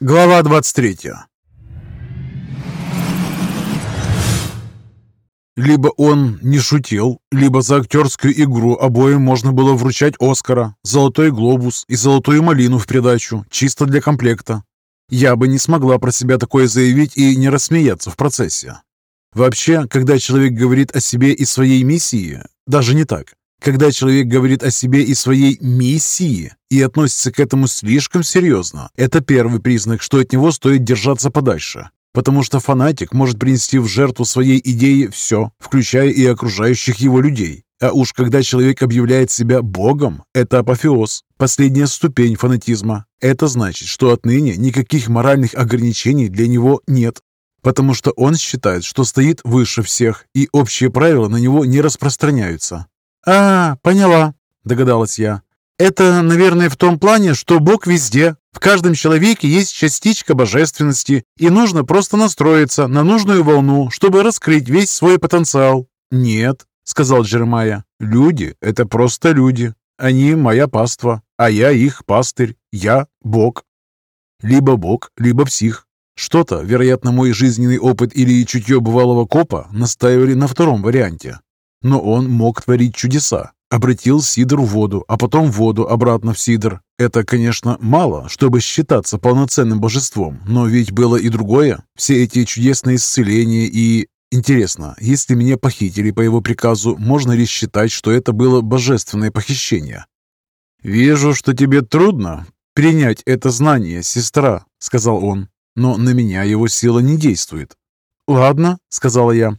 Глава 23 Либо он не шутил, либо за актерскую игру обоим можно было вручать Оскара, Золотой глобус и Золотую малину в придачу, чисто для комплекта. Я бы не смогла про себя такое заявить и не рассмеяться в процессе. Вообще, когда человек говорит о себе и своей миссии, даже не так. Когда человек говорит о себе и своей миссии и относится к этому слишком серьезно, это первый признак, что от него стоит держаться подальше. Потому что фанатик может принести в жертву своей идеи все, включая и окружающих его людей. А уж когда человек объявляет себя Богом, это апофеоз, последняя ступень фанатизма. Это значит, что отныне никаких моральных ограничений для него нет. Потому что он считает, что стоит выше всех, и общие правила на него не распространяются. «А, поняла», — догадалась я. «Это, наверное, в том плане, что Бог везде. В каждом человеке есть частичка божественности, и нужно просто настроиться на нужную волну, чтобы раскрыть весь свой потенциал». «Нет», — сказал Джеремайя, — «люди — это просто люди. Они моя паства, а я их пастырь. Я — Бог. Либо Бог, либо псих. Что-то, вероятно, мой жизненный опыт или чутье бывалого копа настаивали на втором варианте. Но он мог творить чудеса. Обратил сидр в воду, а потом воду обратно в сидр. Это, конечно, мало, чтобы считаться полноценным божеством, но ведь было и другое. Все эти чудесные исцеления и... Интересно, если меня похитили по его приказу, можно ли считать, что это было божественное похищение? «Вижу, что тебе трудно принять это знание, сестра», — сказал он, «но на меня его сила не действует». «Ладно», — сказала я.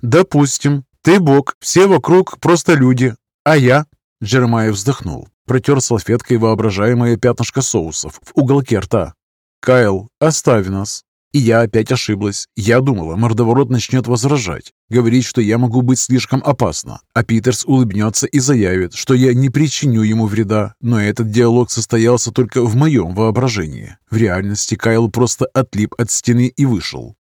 «Допустим, «Ты бог, все вокруг просто люди, а я...» Джеремайя вздохнул, протер салфеткой воображаемое пятнышко соусов в уголке рта. «Кайл, оставь нас!» И я опять ошиблась. Я думала, мордоворот начнет возражать, говорить, что я могу быть слишком опасна, а Питерс улыбнется и заявит, что я не причиню ему вреда. Но этот диалог состоялся только в моем воображении. В реальности Кайл просто отлип от стены и вышел.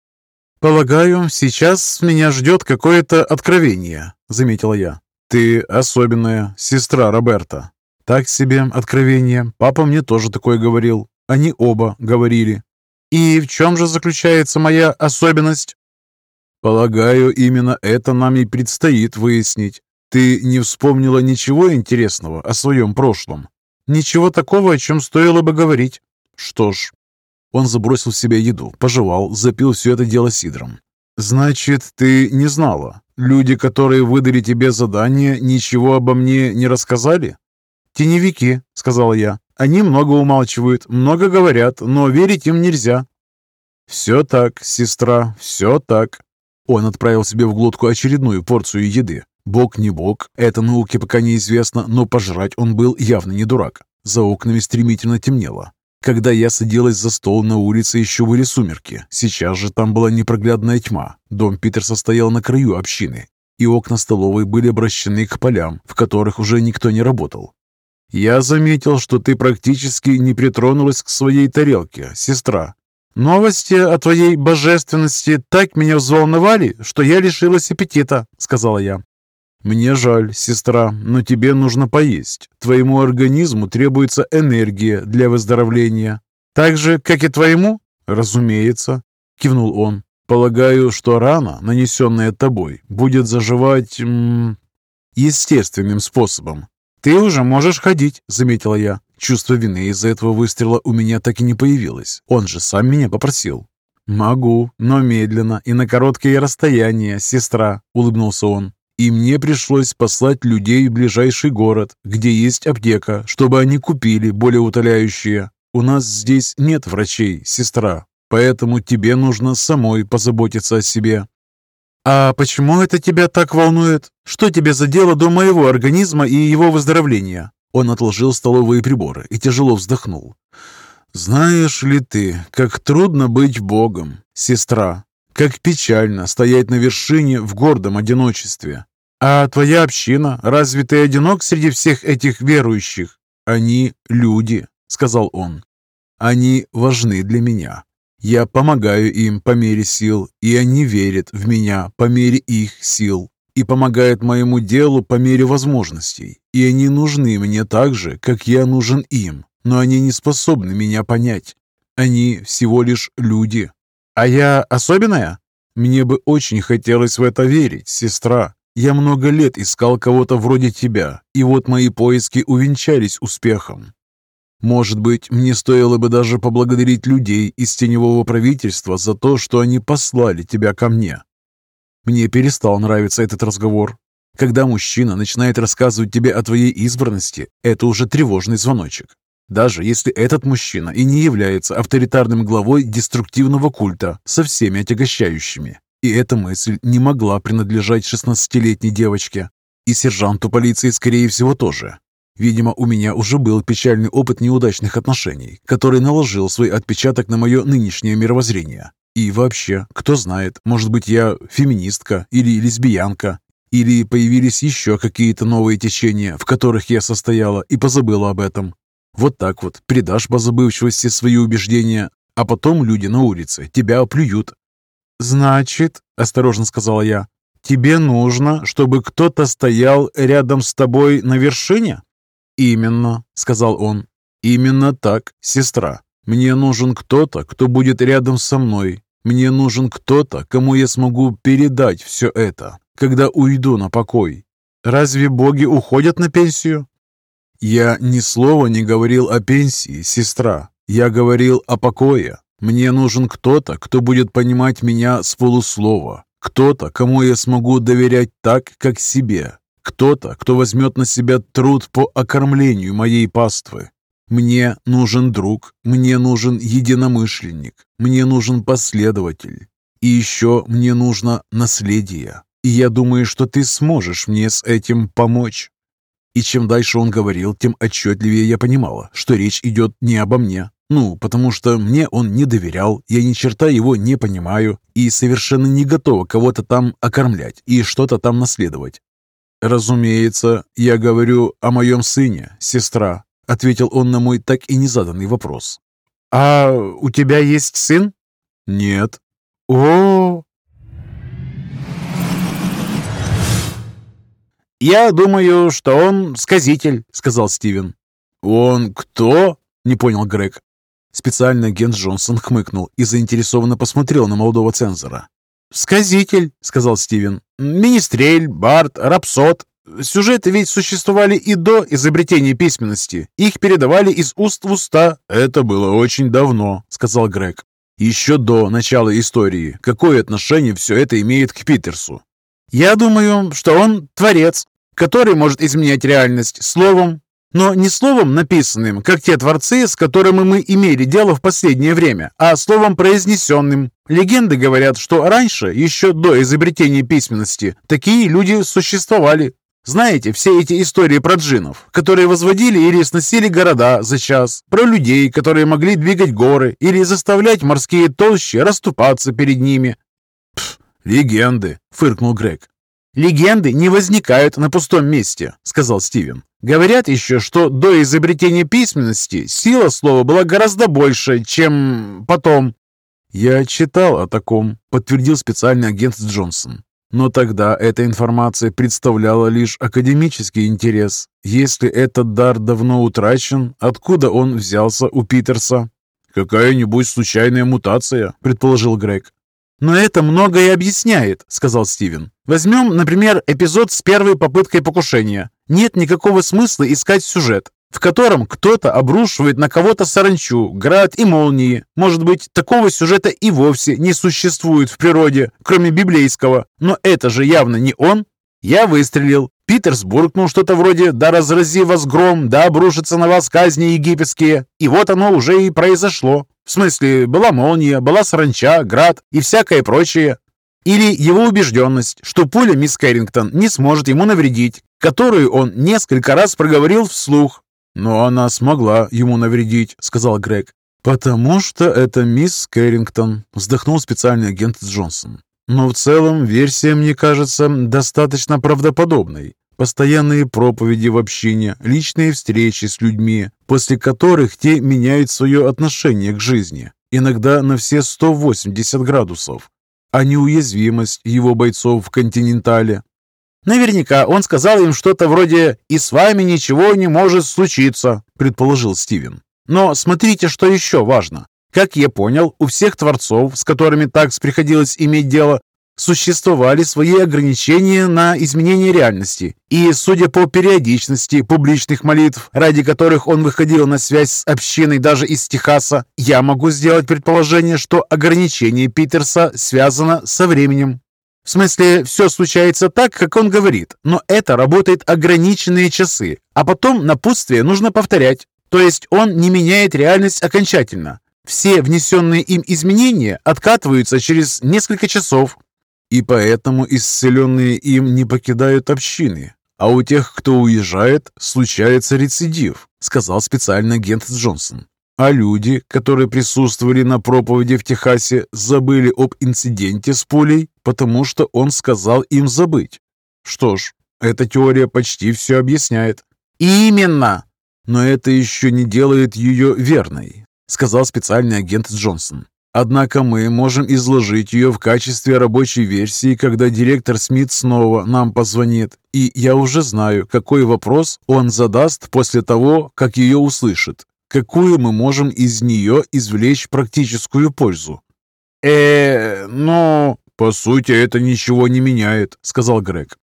«Полагаю, сейчас меня ждет какое-то откровение», — заметила я. «Ты особенная, сестра Роберта». «Так себе откровение. Папа мне тоже такое говорил. Они оба говорили». «И в чем же заключается моя особенность?» «Полагаю, именно это нам и предстоит выяснить. Ты не вспомнила ничего интересного о своем прошлом?» «Ничего такого, о чем стоило бы говорить». «Что ж, он забросил в себя еду, пожевал, запил все это дело сидром. «Значит, ты не знала? Люди, которые выдали тебе задание, ничего обо мне не рассказали?» «Теневики», — сказала я. «Они много умалчивают, много говорят, но верить им нельзя». «Все так, сестра, все так». Он отправил себе в глотку очередную порцию еды. Бог не бог, это науке пока неизвестно, но пожрать он был явно не дурак. За окнами стремительно темнело. Когда я садилась за стол на улице, еще были сумерки. Сейчас же там была непроглядная тьма. Дом Питерса стоял на краю общины, и окна столовой были обращены к полям, в которых уже никто не работал. «Я заметил, что ты практически не притронулась к своей тарелке, сестра. Новости о твоей божественности так меня взволновали, что я лишилась аппетита», — сказала я. «Мне жаль, сестра, но тебе нужно поесть. Твоему организму требуется энергия для выздоровления. Так же, как и твоему?» «Разумеется», — кивнул он. «Полагаю, что рана, нанесенная тобой, будет заживать... М -м, естественным способом». «Ты уже можешь ходить», — заметила я. Чувство вины из-за этого выстрела у меня так и не появилось. Он же сам меня попросил. «Могу, но медленно и на короткие расстояния, сестра», — улыбнулся он и мне пришлось послать людей в ближайший город, где есть аптека, чтобы они купили более утоляющие. У нас здесь нет врачей, сестра, поэтому тебе нужно самой позаботиться о себе». «А почему это тебя так волнует? Что тебе за дело до моего организма и его выздоровления?» Он отложил столовые приборы и тяжело вздохнул. «Знаешь ли ты, как трудно быть Богом, сестра, как печально стоять на вершине в гордом одиночестве. А твоя община, разве ты одинок среди всех этих верующих? Они люди, сказал он. Они важны для меня. Я помогаю им по мере сил, и они верят в меня по мере их сил и помогают моему делу по мере возможностей. И они нужны мне так же, как я нужен им, но они не способны меня понять. Они всего лишь люди. А я особенная? Мне бы очень хотелось в это верить, сестра. Я много лет искал кого-то вроде тебя, и вот мои поиски увенчались успехом. Может быть, мне стоило бы даже поблагодарить людей из теневого правительства за то, что они послали тебя ко мне. Мне перестал нравиться этот разговор. Когда мужчина начинает рассказывать тебе о твоей избранности, это уже тревожный звоночек. Даже если этот мужчина и не является авторитарным главой деструктивного культа со всеми отягощающими. И эта мысль не могла принадлежать 16-летней девочке. И сержанту полиции, скорее всего, тоже. Видимо, у меня уже был печальный опыт неудачных отношений, который наложил свой отпечаток на мое нынешнее мировоззрение. И вообще, кто знает, может быть, я феминистка или лесбиянка, или появились еще какие-то новые течения, в которых я состояла и позабыла об этом. Вот так вот придашь по забывчивости свои убеждения, а потом люди на улице тебя оплюют. «Значит, — осторожно сказала я, — тебе нужно, чтобы кто-то стоял рядом с тобой на вершине?» «Именно», — сказал он. «Именно так, сестра. Мне нужен кто-то, кто будет рядом со мной. Мне нужен кто-то, кому я смогу передать все это, когда уйду на покой. Разве боги уходят на пенсию?» «Я ни слова не говорил о пенсии, сестра. Я говорил о покое. Мне нужен кто-то, кто будет понимать меня с полуслова. Кто-то, кому я смогу доверять так, как себе. Кто-то, кто возьмет на себя труд по окормлению моей паствы. Мне нужен друг, мне нужен единомышленник, мне нужен последователь. И еще мне нужно наследие. И я думаю, что ты сможешь мне с этим помочь. И чем дальше он говорил, тем отчетливее я понимала, что речь идет не обо мне. Ну, потому что мне он не доверял, я ни черта его не понимаю и совершенно не готова кого-то там окормлять и что-то там наследовать. «Разумеется, я говорю о моем сыне, сестра», — ответил он на мой так и не заданный вопрос. «А у тебя есть сын?» «Нет». «О, «Я думаю, что он сказитель», — сказал Стивен. «Он кто?» — не понял Грег. Специальный агент Джонсон хмыкнул и заинтересованно посмотрел на молодого цензора. «Сказитель», — сказал Стивен. «Министрель, бард, рапсод. Сюжеты ведь существовали и до изобретения письменности. Их передавали из уст в уста». «Это было очень давно», — сказал Грег. «Еще до начала истории. Какое отношение все это имеет к Питерсу?» Я думаю, что он творец, который может изменять реальность словом, но не словом написанным, как те творцы, с которыми мы имели дело в последнее время, а словом произнесенным. Легенды говорят, что раньше, еще до изобретения письменности, такие люди существовали. Знаете, все эти истории про джинов, которые возводили или сносили города за час, про людей, которые могли двигать горы или заставлять морские толщи расступаться перед ними. Пф, «Легенды», — фыркнул Грег. «Легенды не возникают на пустом месте», — сказал Стивен. «Говорят еще, что до изобретения письменности сила слова была гораздо больше, чем потом». «Я читал о таком», — подтвердил специальный агент Джонсон. Но тогда эта информация представляла лишь академический интерес. Если этот дар давно утрачен, откуда он взялся у Питерса? «Какая-нибудь случайная мутация», — предположил Грег. «Но это многое объясняет», — сказал Стивен. «Возьмем, например, эпизод с первой попыткой покушения. Нет никакого смысла искать сюжет, в котором кто-то обрушивает на кого-то саранчу, град и молнии. Может быть, такого сюжета и вовсе не существует в природе, кроме библейского. Но это же явно не он. Я выстрелил. Питерс буркнул что-то вроде «Да разрази вас гром, да обрушится на вас казни египетские». И вот оно уже и произошло. В смысле, была молния, была саранча, град и всякое прочее. Или его убежденность, что пуля мисс Кэррингтон не сможет ему навредить, которую он несколько раз проговорил вслух. «Но она смогла ему навредить», — сказал Грег. «Потому что это мисс Кэррингтон», — вздохнул специальный агент Джонсон. «Но в целом версия, мне кажется, достаточно правдоподобной. Постоянные проповеди в общине, личные встречи с людьми, после которых те меняют свое отношение к жизни, иногда на все 180 градусов, а неуязвимость его бойцов в «Континентале». «Наверняка он сказал им что-то вроде «И с вами ничего не может случиться», предположил Стивен. «Но смотрите, что еще важно. Как я понял, у всех творцов, с которыми такс приходилось иметь дело, существовали свои ограничения на изменение реальности. И, судя по периодичности публичных молитв, ради которых он выходил на связь с общиной даже из Техаса, я могу сделать предположение, что ограничение Питерса связано со временем. В смысле, все случается так, как он говорит, но это работает ограниченные часы, а потом напутствие нужно повторять. То есть он не меняет реальность окончательно. Все внесенные им изменения откатываются через несколько часов. И поэтому исцеленные им не покидают общины. А у тех, кто уезжает, случается рецидив, сказал специальный агент Джонсон. А люди, которые присутствовали на проповеди в Техасе, забыли об инциденте с пулей, потому что он сказал им забыть. Что ж, эта теория почти все объясняет. «Именно!» «Но это еще не делает ее верной», сказал специальный агент Джонсон. Однако мы можем изложить ее в качестве рабочей версии, когда директор Смит снова нам позвонит, и я уже знаю, какой вопрос он задаст после того, как ее услышит какую мы можем из нее извлечь практическую пользу. э но... «По сути, это ничего не меняет», — сказал Грег.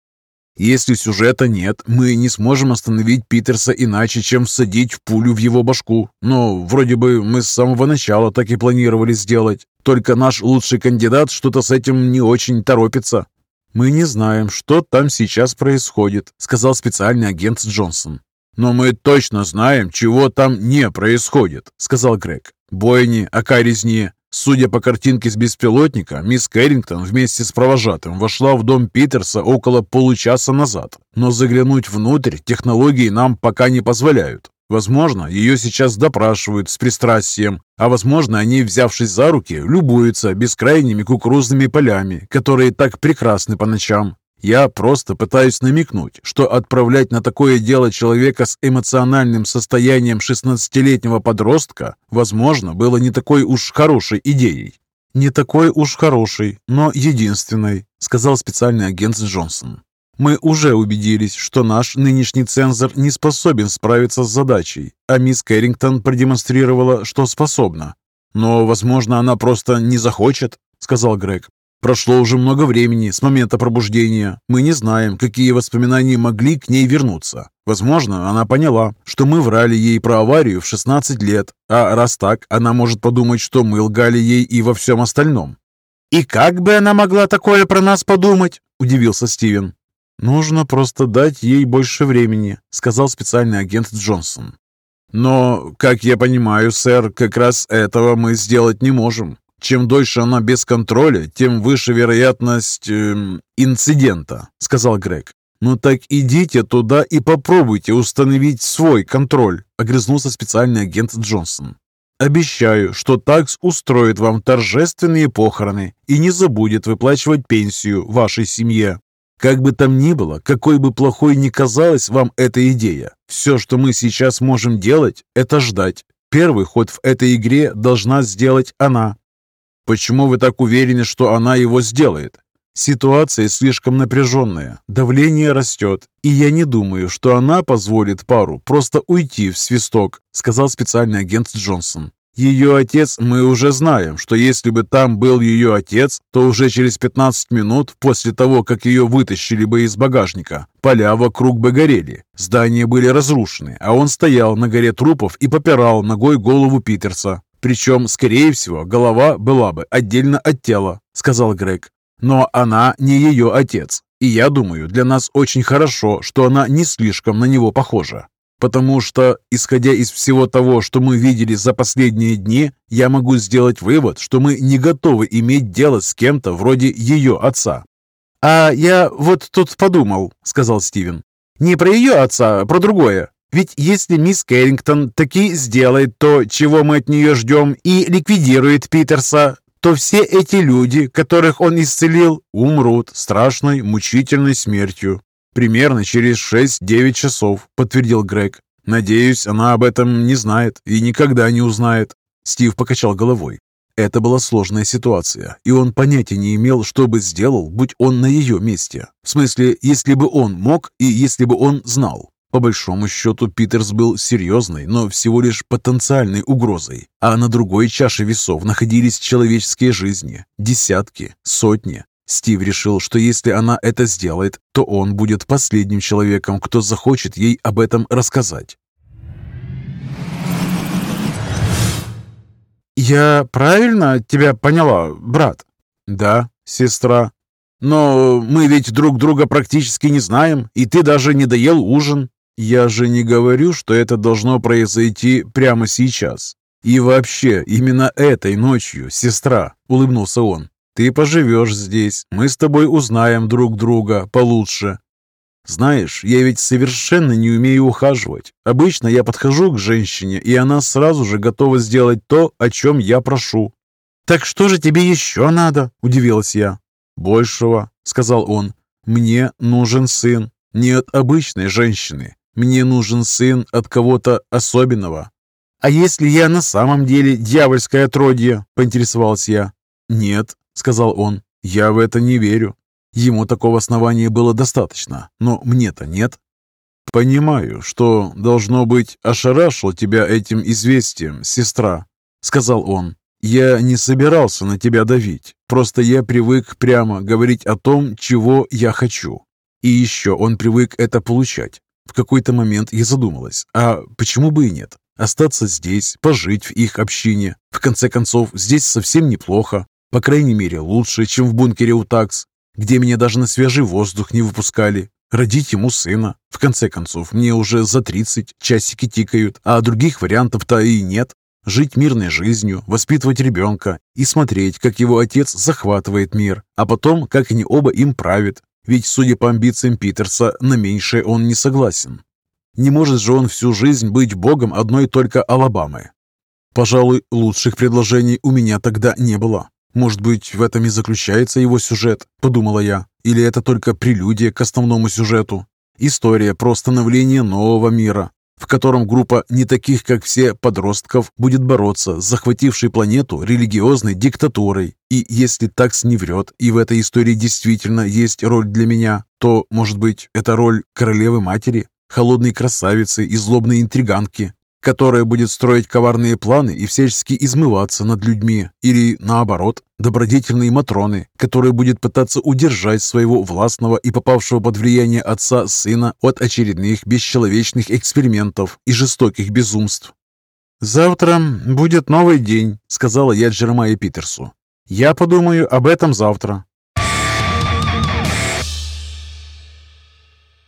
«Если сюжета нет, мы не сможем остановить Питерса иначе, чем всадить пулю в его башку. Но вроде бы мы с самого начала так и планировали сделать. Только наш лучший кандидат что-то с этим не очень торопится». «Мы не знаем, что там сейчас происходит», — сказал специальный агент Джонсон. «Но мы точно знаем, чего там не происходит», — сказал Грег. «Бойни, ока резни. Судя по картинке с беспилотника, мисс Кэррингтон вместе с провожатым вошла в дом Питерса около получаса назад. Но заглянуть внутрь технологии нам пока не позволяют. Возможно, ее сейчас допрашивают с пристрастием, а возможно, они, взявшись за руки, любуются бескрайними кукурузными полями, которые так прекрасны по ночам. Я просто пытаюсь намекнуть, что отправлять на такое дело человека с эмоциональным состоянием 16-летнего подростка, возможно, было не такой уж хорошей идеей. «Не такой уж хороший, но единственной», — сказал специальный агент Джонсон. «Мы уже убедились, что наш нынешний цензор не способен справиться с задачей, а мисс Кэррингтон продемонстрировала, что способна. Но, возможно, она просто не захочет», — сказал Грег. Прошло уже много времени с момента пробуждения. Мы не знаем, какие воспоминания могли к ней вернуться. Возможно, она поняла, что мы врали ей про аварию в 16 лет, а раз так, она может подумать, что мы лгали ей и во всем остальном. «И как бы она могла такое про нас подумать?» – удивился Стивен. «Нужно просто дать ей больше времени», – сказал специальный агент Джонсон. «Но, как я понимаю, сэр, как раз этого мы сделать не можем. Чем дольше она без контроля, тем выше вероятность э, инцидента», — сказал Грег. «Ну так идите туда и попробуйте установить свой контроль», — огрызнулся специальный агент Джонсон. «Обещаю, что такс устроит вам торжественные похороны и не забудет выплачивать пенсию вашей семье. Как бы там ни было, какой бы плохой ни казалась вам эта идея, все, что мы сейчас можем делать, это ждать. Первый ход в этой игре должна сделать она, Почему вы так уверены, что она его сделает? Ситуация слишком напряженная, давление растет, и я не думаю, что она позволит пару просто уйти в свисток, сказал специальный агент Джонсон. Ее отец, мы уже знаем, что если бы там был ее отец, то уже через 15 минут после того, как ее вытащили бы из багажника, поля вокруг бы горели, здания были разрушены, а он стоял на горе трупов и попирал ногой голову Питерса. Причем, скорее всего, голова была бы отдельно от тела, сказал Грег. Но она не ее отец. И я думаю, для нас очень хорошо, что она не слишком на него похожа. Потому что, исходя из всего того, что мы видели за последние дни, я могу сделать вывод, что мы не готовы иметь дело с кем-то вроде ее отца. «А я вот тут подумал», — сказал Стивен. «Не про ее отца, а про другое. Ведь если мисс Кэррингтон таки сделает то, чего мы от нее ждем, и ликвидирует Питерса, то все эти люди, которых он исцелил, умрут страшной, мучительной смертью. Примерно через 6-9 часов, подтвердил Грег. Надеюсь, она об этом не знает и никогда не узнает. Стив покачал головой. Это была сложная ситуация, и он понятия не имел, что бы сделал, будь он на ее месте. В смысле, если бы он мог и если бы он знал. По большому счету, Питерс был серьезной, но всего лишь потенциальной угрозой, а на другой чаше весов находились человеческие жизни, десятки, сотни. Стив решил, что если она это сделает, то он будет последним человеком, кто захочет ей об этом рассказать. «Я правильно тебя поняла, брат?» «Да, сестра. Но мы ведь друг друга практически не знаем, и ты даже не доел ужин. Я же не говорю, что это должно произойти прямо сейчас. И вообще, именно этой ночью, сестра», — улыбнулся он. «Ты поживешь здесь, мы с тобой узнаем друг друга получше. Знаешь, я ведь совершенно не умею ухаживать. Обычно я подхожу к женщине, и она сразу же готова сделать то, о чем я прошу. «Так что же тебе еще надо?» – удивилась я. «Большего», – сказал он. «Мне нужен сын. Не от обычной женщины. Мне нужен сын от кого-то особенного». «А если я на самом деле дьявольское отродье?» – поинтересовался я. «Нет», – сказал он. «Я в это не верю. Ему такого основания было достаточно, но мне-то нет. «Понимаю, что, должно быть, ошарашил тебя этим известием, сестра», — сказал он. «Я не собирался на тебя давить, просто я привык прямо говорить о том, чего я хочу. И еще он привык это получать. В какой-то момент я задумалась, а почему бы и нет? Остаться здесь, пожить в их общине. В конце концов, здесь совсем неплохо. По крайней мере, лучше, чем в бункере у такс где меня даже на свежий воздух не выпускали. Родить ему сына. В конце концов, мне уже за 30, часики тикают, а других вариантов-то и нет. Жить мирной жизнью, воспитывать ребенка и смотреть, как его отец захватывает мир, а потом, как они оба им правят. Ведь, судя по амбициям Питерса, на меньшее он не согласен. Не может же он всю жизнь быть богом одной только Алабамы. Пожалуй, лучших предложений у меня тогда не было. «Может быть, в этом и заключается его сюжет?» – подумала я. «Или это только прелюдия к основному сюжету? История про становление нового мира, в котором группа не таких, как все, подростков будет бороться с захватившей планету религиозной диктатурой. И если такс не врет, и в этой истории действительно есть роль для меня, то, может быть, это роль королевы-матери, холодной красавицы и злобной интриганки, которая будет строить коварные планы и всячески измываться над людьми, или, наоборот, добродетельные Матроны, которая будет пытаться удержать своего властного и попавшего под влияние отца сына от очередных бесчеловечных экспериментов и жестоких безумств. «Завтра будет новый день», — сказала я Джеремайя Питерсу. «Я подумаю об этом завтра.